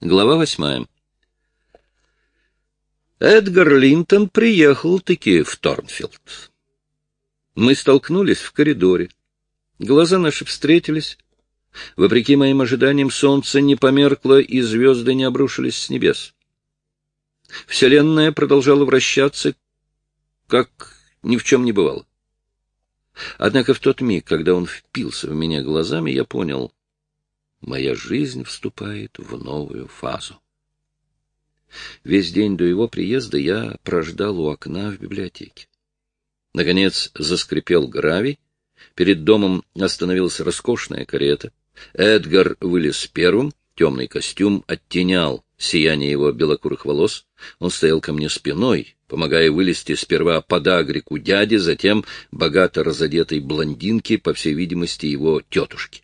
Глава восьмая. Эдгар Линтон приехал-таки в Торнфилд. Мы столкнулись в коридоре. Глаза наши встретились. Вопреки моим ожиданиям, солнце не померкло, и звезды не обрушились с небес. Вселенная продолжала вращаться, как ни в чем не бывало. Однако в тот миг, когда он впился в меня глазами, я понял, моя жизнь вступает в новую фазу. Весь день до его приезда я прождал у окна в библиотеке. Наконец заскрипел гравий, перед домом остановилась роскошная карета. Эдгар вылез первым, темный костюм оттенял сияние его белокурых волос. Он стоял ко мне спиной, помогая вылезти сперва подагрику дяди, затем богато разодетой блондинке, по всей видимости, его тетушки.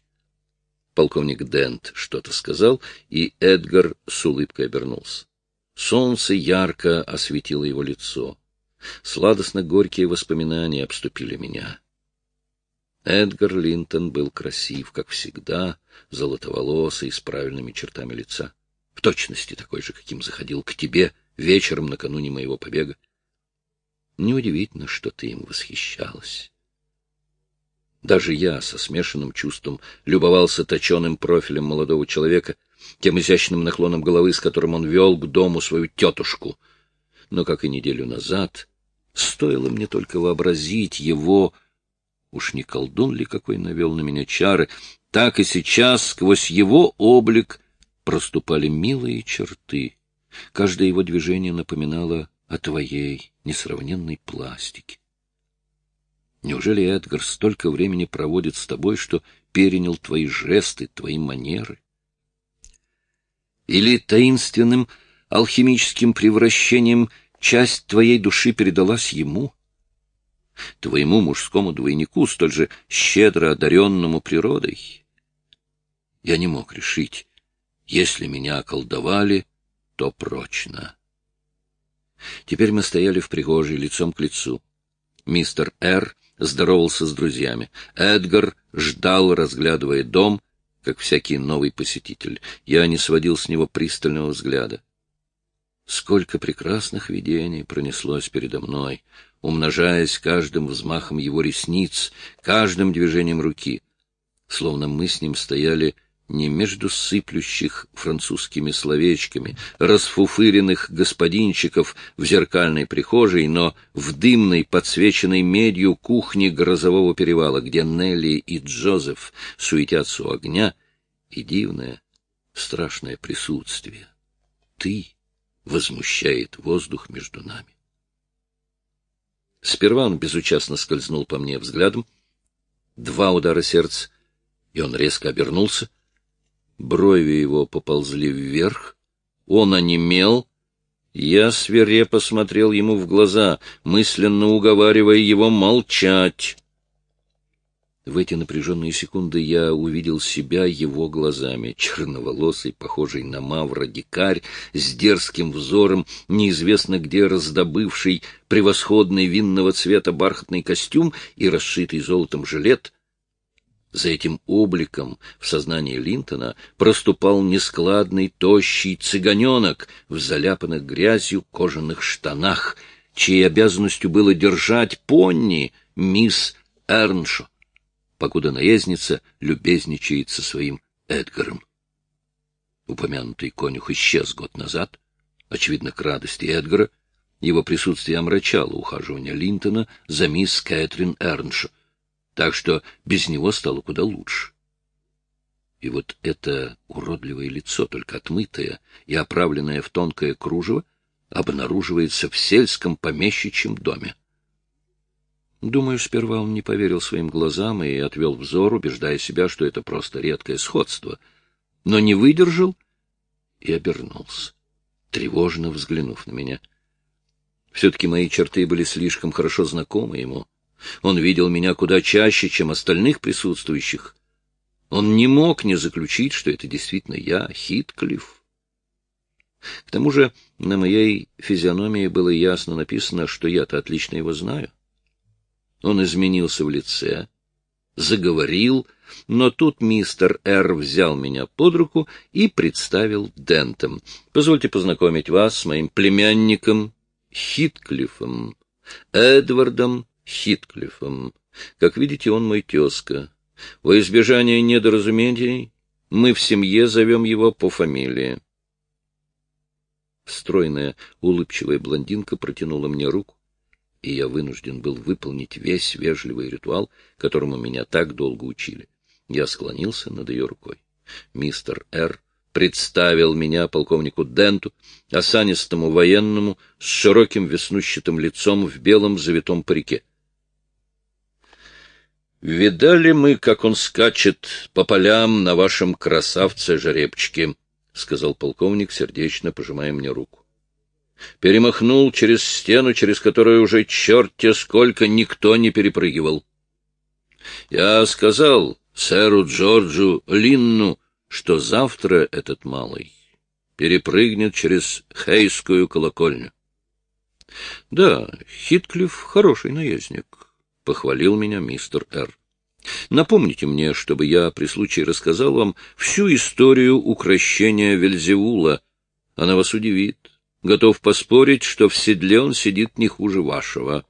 Полковник Дент что-то сказал, и Эдгар с улыбкой обернулся. Солнце ярко осветило его лицо. Сладостно-горькие воспоминания обступили меня. Эдгар Линтон был красив, как всегда, золотоволосый, с правильными чертами лица. В точности такой же, каким заходил к тебе — вечером накануне моего побега. Неудивительно, что ты им восхищалась. Даже я со смешанным чувством любовался точеным профилем молодого человека, тем изящным наклоном головы, с которым он вел к дому свою тетушку. Но, как и неделю назад, стоило мне только вообразить его... Уж не колдун ли какой навел на меня чары, так и сейчас сквозь его облик проступали милые черты. Каждое его движение напоминало о твоей несравненной пластике. Неужели Эдгар столько времени проводит с тобой, что перенял твои жесты, твои манеры? Или таинственным алхимическим превращением часть твоей души передалась ему? Твоему мужскому двойнику, столь же щедро одаренному природой? Я не мог решить, если меня околдовали, то прочно. Теперь мы стояли в прихожей лицом к лицу. Мистер Р. здоровался с друзьями. Эдгар ждал, разглядывая дом, как всякий новый посетитель. Я не сводил с него пристального взгляда. Сколько прекрасных видений пронеслось передо мной, умножаясь каждым взмахом его ресниц, каждым движением руки. Словно мы с ним стояли не между сыплющих французскими словечками, расфуфыренных господинчиков в зеркальной прихожей, но в дымной, подсвеченной медью кухне грозового перевала, где Нелли и Джозеф суетятся у огня, и дивное, страшное присутствие. Ты возмущает воздух между нами. Сперва он безучастно скользнул по мне взглядом. Два удара сердца, и он резко обернулся — Брови его поползли вверх, он онемел. Я свирепо смотрел ему в глаза, мысленно уговаривая его молчать. В эти напряженные секунды я увидел себя его глазами, черноволосый, похожий на мавра дикарь, с дерзким взором, неизвестно где раздобывший превосходный винного цвета бархатный костюм и расшитый золотом жилет — за этим обликом в сознании Линтона проступал нескладный, тощий цыганенок в заляпанных грязью кожаных штанах, чьей обязанностью было держать понни мисс Эрншо, покуда наездница любезничает со своим Эдгаром. Упомянутый конюх исчез год назад, очевидно, к радости Эдгара. Его присутствие омрачало ухаживание Линтона за мисс Кэтрин Эрншо — так что без него стало куда лучше. И вот это уродливое лицо, только отмытое и оправленное в тонкое кружево, обнаруживается в сельском помещичьем доме. Думаю, сперва он не поверил своим глазам и отвел взор, убеждая себя, что это просто редкое сходство, но не выдержал и обернулся, тревожно взглянув на меня. Все-таки мои черты были слишком хорошо знакомы ему — он видел меня куда чаще, чем остальных присутствующих. Он не мог не заключить, что это действительно я, Хитклифф. К тому же на моей физиономии было ясно написано, что я-то отлично его знаю. Он изменился в лице, заговорил, но тут мистер Р. взял меня под руку и представил Дентом. Позвольте познакомить вас с моим племянником Хитклифом, Эдвардом Хитклифом. Как видите, он мой тезка. Во избежание недоразумений мы в семье зовем его по фамилии. Стройная, улыбчивая блондинка протянула мне руку, и я вынужден был выполнить весь вежливый ритуал, которому меня так долго учили. Я склонился над ее рукой. Мистер Р. представил меня полковнику Денту, осанистому военному, с широким веснущатым лицом в белом завитом парике. «Видали мы, как он скачет по полям на вашем красавце-жеребчике?» — сказал полковник, сердечно пожимая мне руку. Перемахнул через стену, через которую уже черт-те сколько никто не перепрыгивал. Я сказал сэру Джорджу Линну, что завтра этот малый перепрыгнет через Хейскую колокольню. — Да, Хитклифф хороший наездник, — похвалил меня мистер Р. Напомните мне, чтобы я при случае рассказал вам всю историю укрощения Вельзевула. Она вас удивит. Готов поспорить, что в седле он сидит не хуже вашего.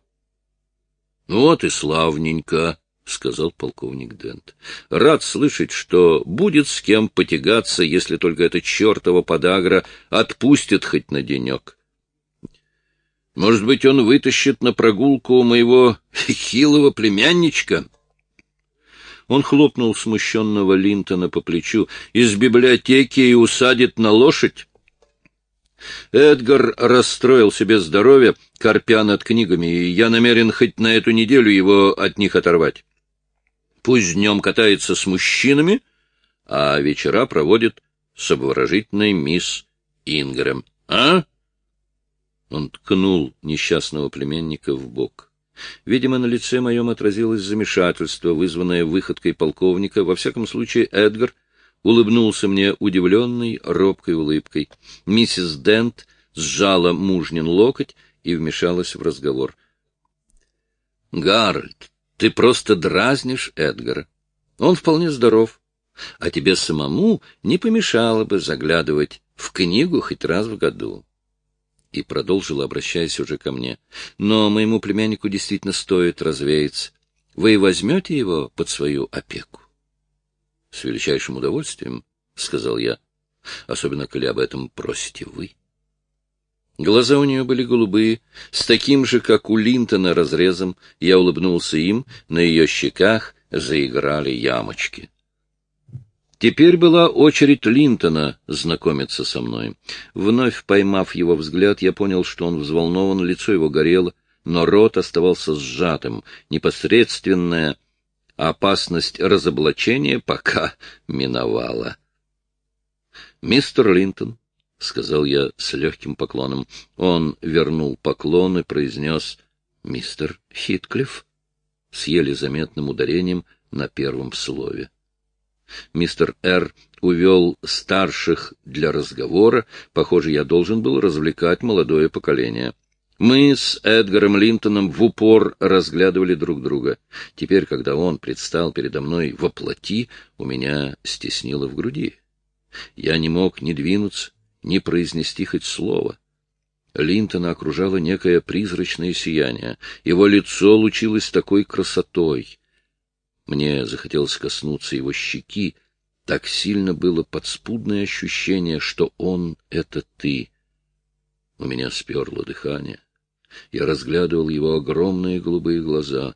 — Вот и славненько, — сказал полковник Дент. — Рад слышать, что будет с кем потягаться, если только эта чертова подагра отпустит хоть на денек. Может быть, он вытащит на прогулку моего хилого племянничка? Он хлопнул смущенного Линтона по плечу. Из библиотеки и усадит на лошадь? Эдгар расстроил себе здоровье, корпя над книгами, и я намерен хоть на эту неделю его от них оторвать. Пусть днем катается с мужчинами, а вечера проводит с обворожительной мисс Ингрэм. А? Он ткнул несчастного племенника в бок. Видимо, на лице моем отразилось замешательство, вызванное выходкой полковника. Во всяком случае, Эдгар улыбнулся мне удивленной, робкой улыбкой. Миссис Дент сжала мужнин локоть и вмешалась в разговор. — Гарольд, ты просто дразнишь Эдгара. Он вполне здоров. А тебе самому не помешало бы заглядывать в книгу хоть раз в году и продолжил, обращаясь уже ко мне. — Но моему племяннику действительно стоит развеяться. Вы возьмете его под свою опеку? — С величайшим удовольствием, — сказал я, — особенно, коли об этом просите вы. Глаза у нее были голубые, с таким же, как у Линтона, разрезом. Я улыбнулся им, на ее щеках заиграли ямочки. Теперь была очередь Линтона знакомиться со мной. Вновь поймав его взгляд, я понял, что он взволнован, лицо его горело, но рот оставался сжатым. Непосредственная опасность разоблачения пока миновала. «Мистер Линтон», — сказал я с легким поклоном. Он вернул поклон и произнес «Мистер Хитклифф» с еле заметным ударением на первом слове. Мистер Р. увел старших для разговора. Похоже, я должен был развлекать молодое поколение. Мы с Эдгаром Линтоном в упор разглядывали друг друга. Теперь, когда он предстал передо мной во плоти, у меня стеснило в груди. Я не мог ни двинуться, ни произнести хоть слово. Линтона окружало некое призрачное сияние. Его лицо лучилось такой красотой, мне захотелось коснуться его щеки. Так сильно было подспудное ощущение, что он — это ты. У меня сперло дыхание. Я разглядывал его огромные голубые глаза.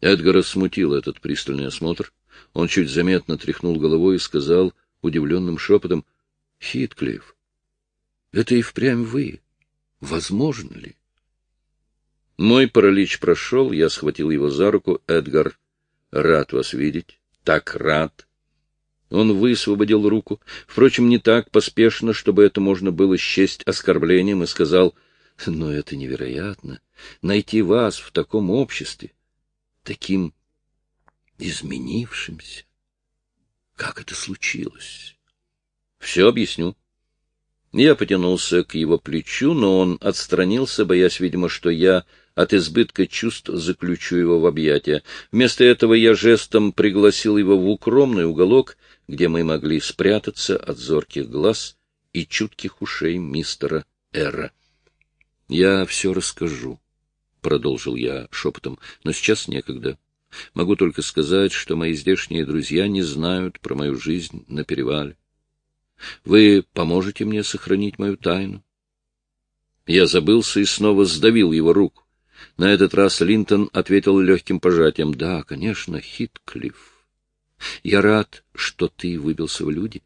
Эдгара смутил этот пристальный осмотр. Он чуть заметно тряхнул головой и сказал удивленным шепотом, — Хитклифф, это и впрямь вы. Возможно ли? Мой паралич прошел, я схватил его за руку, Эдгар Рад вас видеть. Так рад. Он высвободил руку, впрочем, не так поспешно, чтобы это можно было счесть оскорблением, и сказал, «Но это невероятно, найти вас в таком обществе, таким изменившимся. Как это случилось?» «Все объясню. Я потянулся к его плечу, но он отстранился, боясь, видимо, что я от избытка чувств заключу его в объятия. Вместо этого я жестом пригласил его в укромный уголок, где мы могли спрятаться от зорких глаз и чутких ушей мистера Эра. — Я все расскажу, — продолжил я шепотом, — но сейчас некогда. Могу только сказать, что мои здешние друзья не знают про мою жизнь на перевале. Вы поможете мне сохранить мою тайну? Я забылся и снова сдавил его руку. На этот раз Линтон ответил легким пожатием. — Да, конечно, Хитклифф. Я рад, что ты выбился в люди,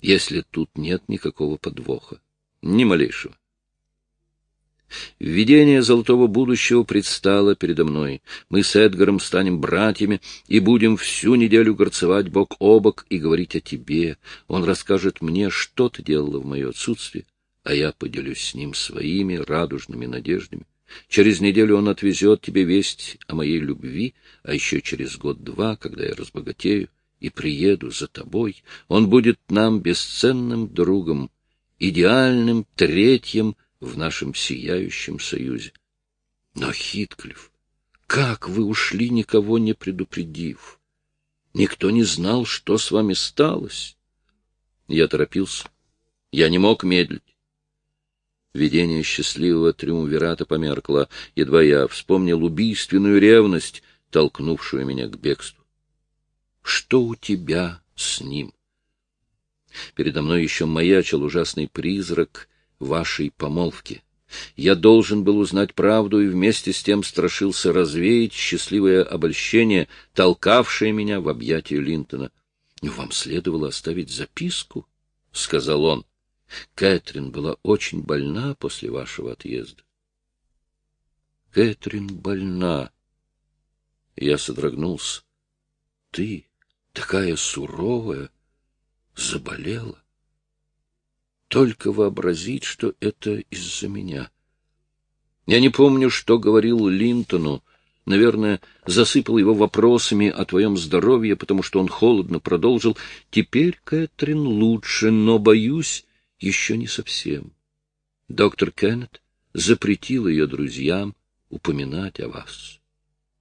если тут нет никакого подвоха. Ни малейшего. Видение золотого будущего предстало передо мной. Мы с Эдгаром станем братьями и будем всю неделю горцевать бок о бок и говорить о тебе. Он расскажет мне, что ты делала в мое отсутствие, а я поделюсь с ним своими радужными надеждами. Через неделю он отвезет тебе весть о моей любви, а еще через год-два, когда я разбогатею и приеду за тобой, он будет нам бесценным другом, идеальным третьим в нашем сияющем союзе. Но, Хитклифф, как вы ушли, никого не предупредив? Никто не знал, что с вами сталось. Я торопился. Я не мог медлить. Видение счастливого триумвирата померкло, едва я вспомнил убийственную ревность, толкнувшую меня к бегству. Что у тебя с ним? Передо мной еще маячил ужасный призрак вашей помолвки. Я должен был узнать правду и вместе с тем страшился развеять счастливое обольщение, толкавшее меня в объятия Линтона. — Вам следовало оставить записку, — сказал он. Кэтрин была очень больна после вашего отъезда. — Кэтрин больна. Я содрогнулся. — Ты, такая суровая, заболела. Только вообразить, что это из-за меня. Я не помню, что говорил Линтону. Наверное, засыпал его вопросами о твоем здоровье, потому что он холодно продолжил. Теперь Кэтрин лучше, но, боюсь, еще не совсем. Доктор Кеннет запретил ее друзьям упоминать о вас.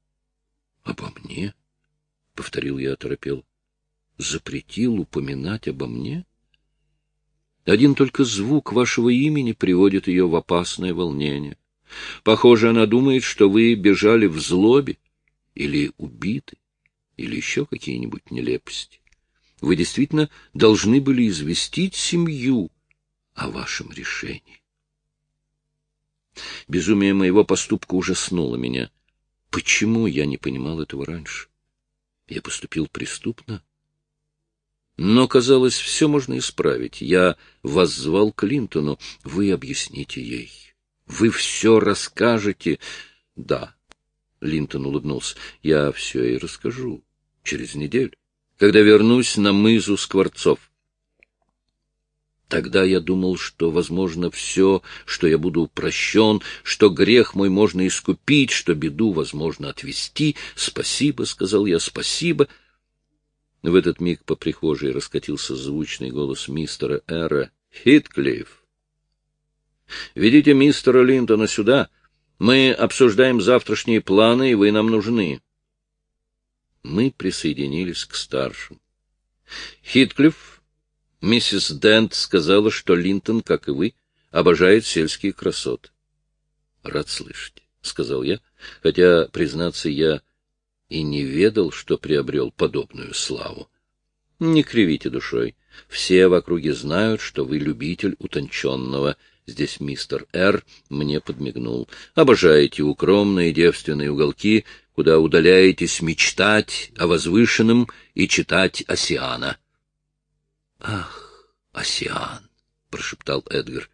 — Обо мне? — повторил я оторопел. — Запретил упоминать обо мне? — один только звук вашего имени приводит ее в опасное волнение. Похоже, она думает, что вы бежали в злобе или убиты, или еще какие-нибудь нелепости. Вы действительно должны были известить семью о вашем решении. Безумие моего поступка ужаснуло меня. Почему я не понимал этого раньше? Я поступил преступно? Но, казалось, все можно исправить. Я воззвал Клинтону. Вы объясните ей. Вы все расскажете. Да, Линтон улыбнулся. Я все и расскажу. Через неделю, когда вернусь на мызу Скворцов. Тогда я думал, что, возможно, все, что я буду прощен, что грех мой можно искупить, что беду возможно отвести. Спасибо, — сказал я, — спасибо. — в этот миг по прихожей раскатился звучный голос мистера Эра. «Хитклифф! Ведите мистера Линтона сюда. Мы обсуждаем завтрашние планы, и вы нам нужны». Мы присоединились к старшим. Хитклифф, миссис Дент сказала, что Линтон, как и вы, обожает сельские красоты. — Рад слышать, — сказал я, хотя, признаться, я и не ведал, что приобрел подобную славу. Не кривите душой. Все в округе знают, что вы любитель утонченного. Здесь мистер Р. мне подмигнул. Обожаете укромные девственные уголки, куда удаляетесь мечтать о возвышенном и читать Осиана. — Ах, Осиан! — прошептал Эдгар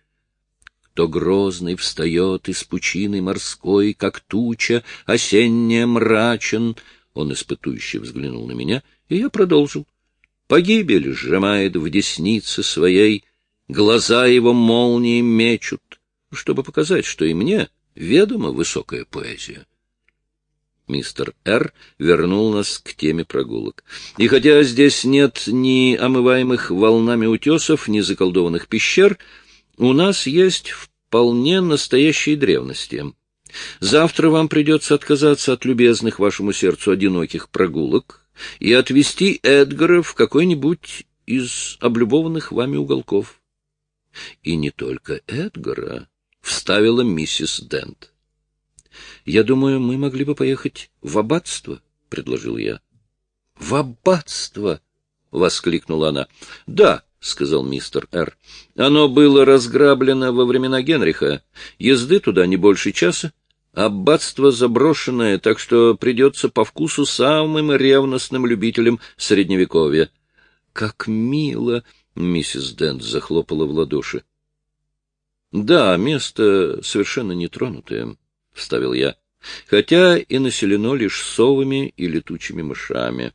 то грозный встает из пучины морской, как туча, осенняя мрачен. Он испытующе взглянул на меня, и я продолжил. Погибель сжимает в деснице своей, глаза его молнии мечут, чтобы показать, что и мне ведома высокая поэзия. Мистер Р. вернул нас к теме прогулок. И хотя здесь нет ни омываемых волнами утесов, ни заколдованных пещер, у нас есть вполне настоящие древности. Завтра вам придется отказаться от любезных вашему сердцу одиноких прогулок и отвезти Эдгара в какой-нибудь из облюбованных вами уголков. И не только Эдгара, — вставила миссис Дент. — Я думаю, мы могли бы поехать в аббатство, — предложил я. — В аббатство! — воскликнула она. — Да, — сказал мистер Р. — Оно было разграблено во времена Генриха. Езды туда не больше часа. Аббатство заброшенное, так что придется по вкусу самым ревностным любителям Средневековья. — Как мило! — миссис Дент захлопала в ладоши. — Да, место совершенно нетронутое, — вставил я, — хотя и населено лишь совами и летучими мышами.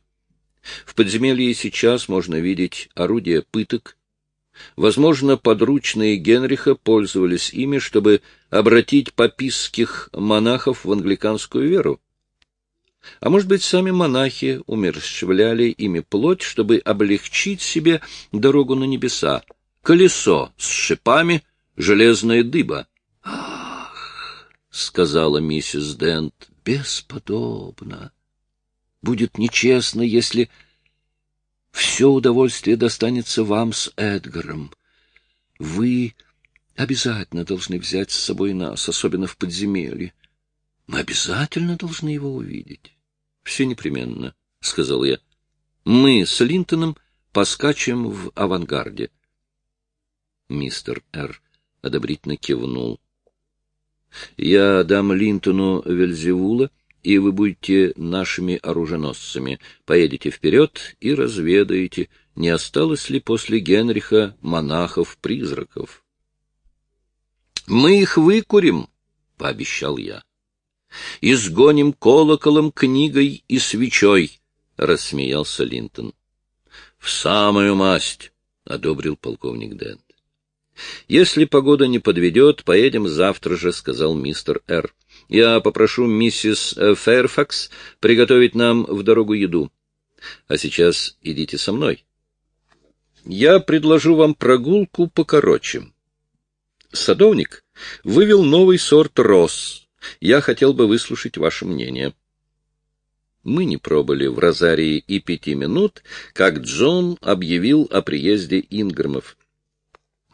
В подземелье сейчас можно видеть орудия пыток. Возможно, подручные Генриха пользовались ими, чтобы обратить папистских монахов в англиканскую веру. А может быть, сами монахи умерщвляли ими плоть, чтобы облегчить себе дорогу на небеса. Колесо с шипами, железная дыба. — Ах, — сказала миссис Дент, — бесподобно. Будет нечестно, если все удовольствие достанется вам с Эдгаром. Вы обязательно должны взять с собой нас, особенно в подземелье. Мы обязательно должны его увидеть. — Все непременно, — сказал я. — Мы с Линтоном поскачем в авангарде. Мистер Р. одобрительно кивнул. — Я дам Линтону Вельзевула, и вы будете нашими оруженосцами. Поедете вперед и разведаете, не осталось ли после Генриха монахов-призраков. — Мы их выкурим, — пообещал я. — Изгоним колоколом, книгой и свечой, — рассмеялся Линтон. — В самую масть, — одобрил полковник Дент. — Если погода не подведет, поедем завтра же, — сказал мистер Р. Я попрошу миссис э, Фэрфакс приготовить нам в дорогу еду. А сейчас идите со мной. Я предложу вам прогулку покороче. Садовник вывел новый сорт роз. Я хотел бы выслушать ваше мнение. Мы не пробыли в Розарии и пяти минут, как Джон объявил о приезде Инграмов.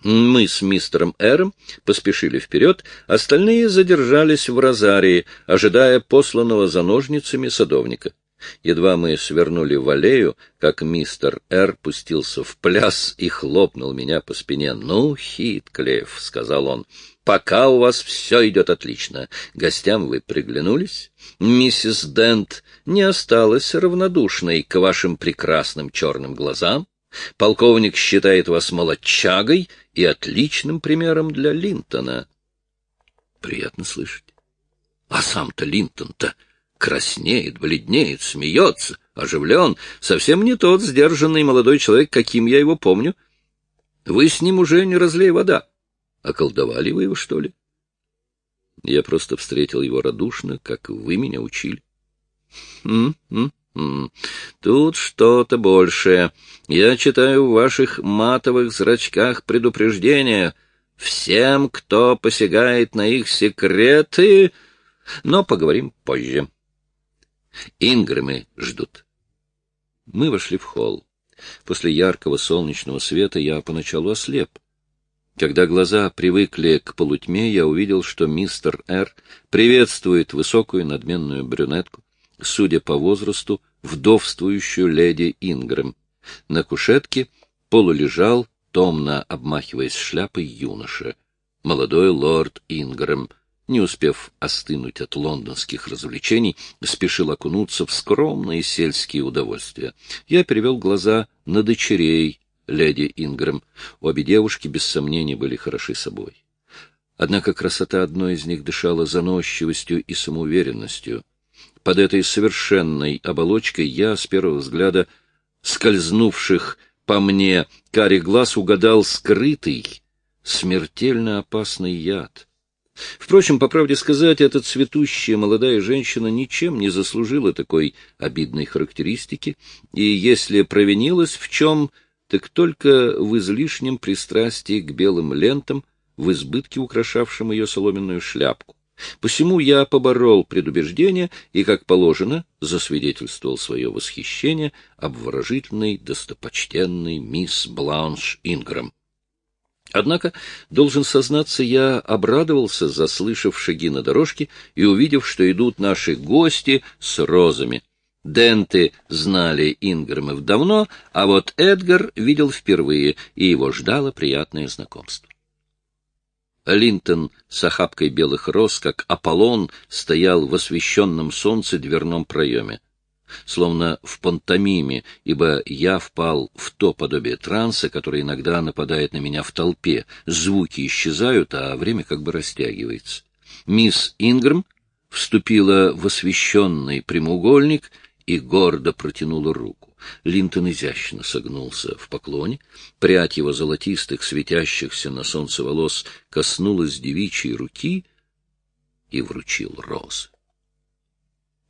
Мы с мистером Эром поспешили вперед, остальные задержались в Розарии, ожидая посланного за ножницами садовника. Едва мы свернули в аллею, как мистер Р. пустился в пляс и хлопнул меня по спине. — Ну, Хитклифф, — сказал он, — пока у вас все идет отлично. Гостям вы приглянулись? Миссис Дент не осталась равнодушной к вашим прекрасным черным глазам. Полковник считает вас молодчагой и отличным примером для Линтона. Приятно слышать. А сам-то Линтон-то краснеет, бледнеет, смеется, оживлен, совсем не тот сдержанный молодой человек, каким я его помню. Вы с ним уже не разлей вода. Околдовали вы его, что ли? Я просто встретил его радушно, как вы меня учили. М -м -м. Тут что-то большее. Я читаю в ваших матовых зрачках предупреждение всем, кто посягает на их секреты, но поговорим позже. Ингрэмы ждут. Мы вошли в холл. После яркого солнечного света я поначалу ослеп. Когда глаза привыкли к полутьме, я увидел, что мистер Р. приветствует высокую надменную брюнетку, судя по возрасту, вдовствующую леди Ингрэм. На кушетке полулежал, томно обмахиваясь шляпой, юноша, молодой лорд Ингрэм, не успев остынуть от лондонских развлечений, спешил окунуться в скромные сельские удовольствия. Я перевел глаза на дочерей леди Ингрэм. Обе девушки, без сомнения, были хороши собой. Однако красота одной из них дышала заносчивостью и самоуверенностью. Под этой совершенной оболочкой я, с первого взгляда, скользнувших по мне карих глаз, угадал скрытый, смертельно опасный яд. Впрочем, по правде сказать, эта цветущая молодая женщина ничем не заслужила такой обидной характеристики, и если провинилась в чем, так только в излишнем пристрастии к белым лентам, в избытке украшавшем ее соломенную шляпку. Посему я поборол предубеждение и, как положено, засвидетельствовал свое восхищение обворожительной, достопочтенной мисс Бланш Инграм. Однако, должен сознаться, я обрадовался, заслышав шаги на дорожке и увидев, что идут наши гости с розами. Денты знали Инграмов давно, а вот Эдгар видел впервые, и его ждало приятное знакомство. Линтон с охапкой белых роз, как Аполлон, стоял в освещенном солнце дверном проеме. Словно в пантомиме, ибо я впал в то подобие транса, которое иногда нападает на меня в толпе. Звуки исчезают, а время как бы растягивается. Мисс Инграм вступила в освещенный прямоугольник и гордо протянула руку. Линтон изящно согнулся в поклоне, прядь его золотистых, светящихся на солнце волос коснулась девичьей руки и вручил розы.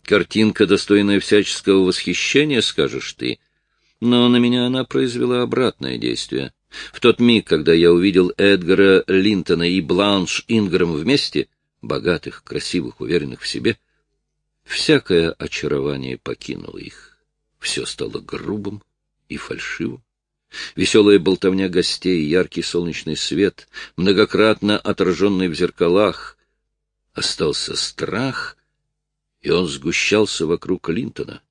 Картинка, достойная всяческого восхищения, скажешь ты, но на меня она произвела обратное действие. В тот миг, когда я увидел Эдгара Линтона и Бланш Инграм вместе, богатых, красивых, уверенных в себе, всякое очарование покинуло их все стало грубым и фальшивым. Веселая болтовня гостей, яркий солнечный свет, многократно отраженный в зеркалах. Остался страх, и он сгущался вокруг Линтона.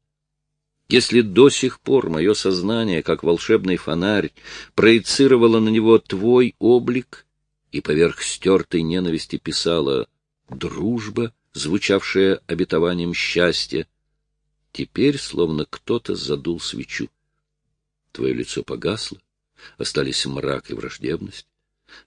Если до сих пор мое сознание, как волшебный фонарь, проецировало на него твой облик и поверх стертой ненависти писала «дружба», звучавшая обетованием счастья, Теперь словно кто-то задул свечу. Твое лицо погасло, остались мрак и враждебность.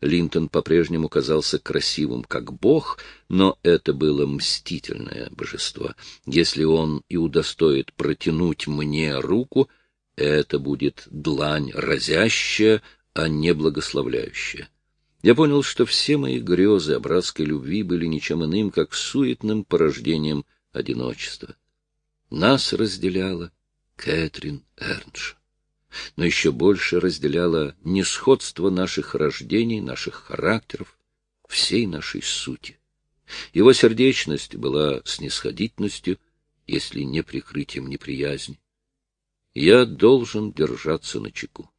Линтон по-прежнему казался красивым, как бог, но это было мстительное божество. Если он и удостоит протянуть мне руку, это будет длань разящая, а не благословляющая. Я понял, что все мои грезы о братской любви были ничем иным, как суетным порождением одиночества. Нас разделяла Кэтрин Эрнш. Но еще больше разделяло несходство наших рождений, наших характеров, всей нашей сути. Его сердечность была снисходительностью, если не прикрытием неприязни. Я должен держаться на чеку.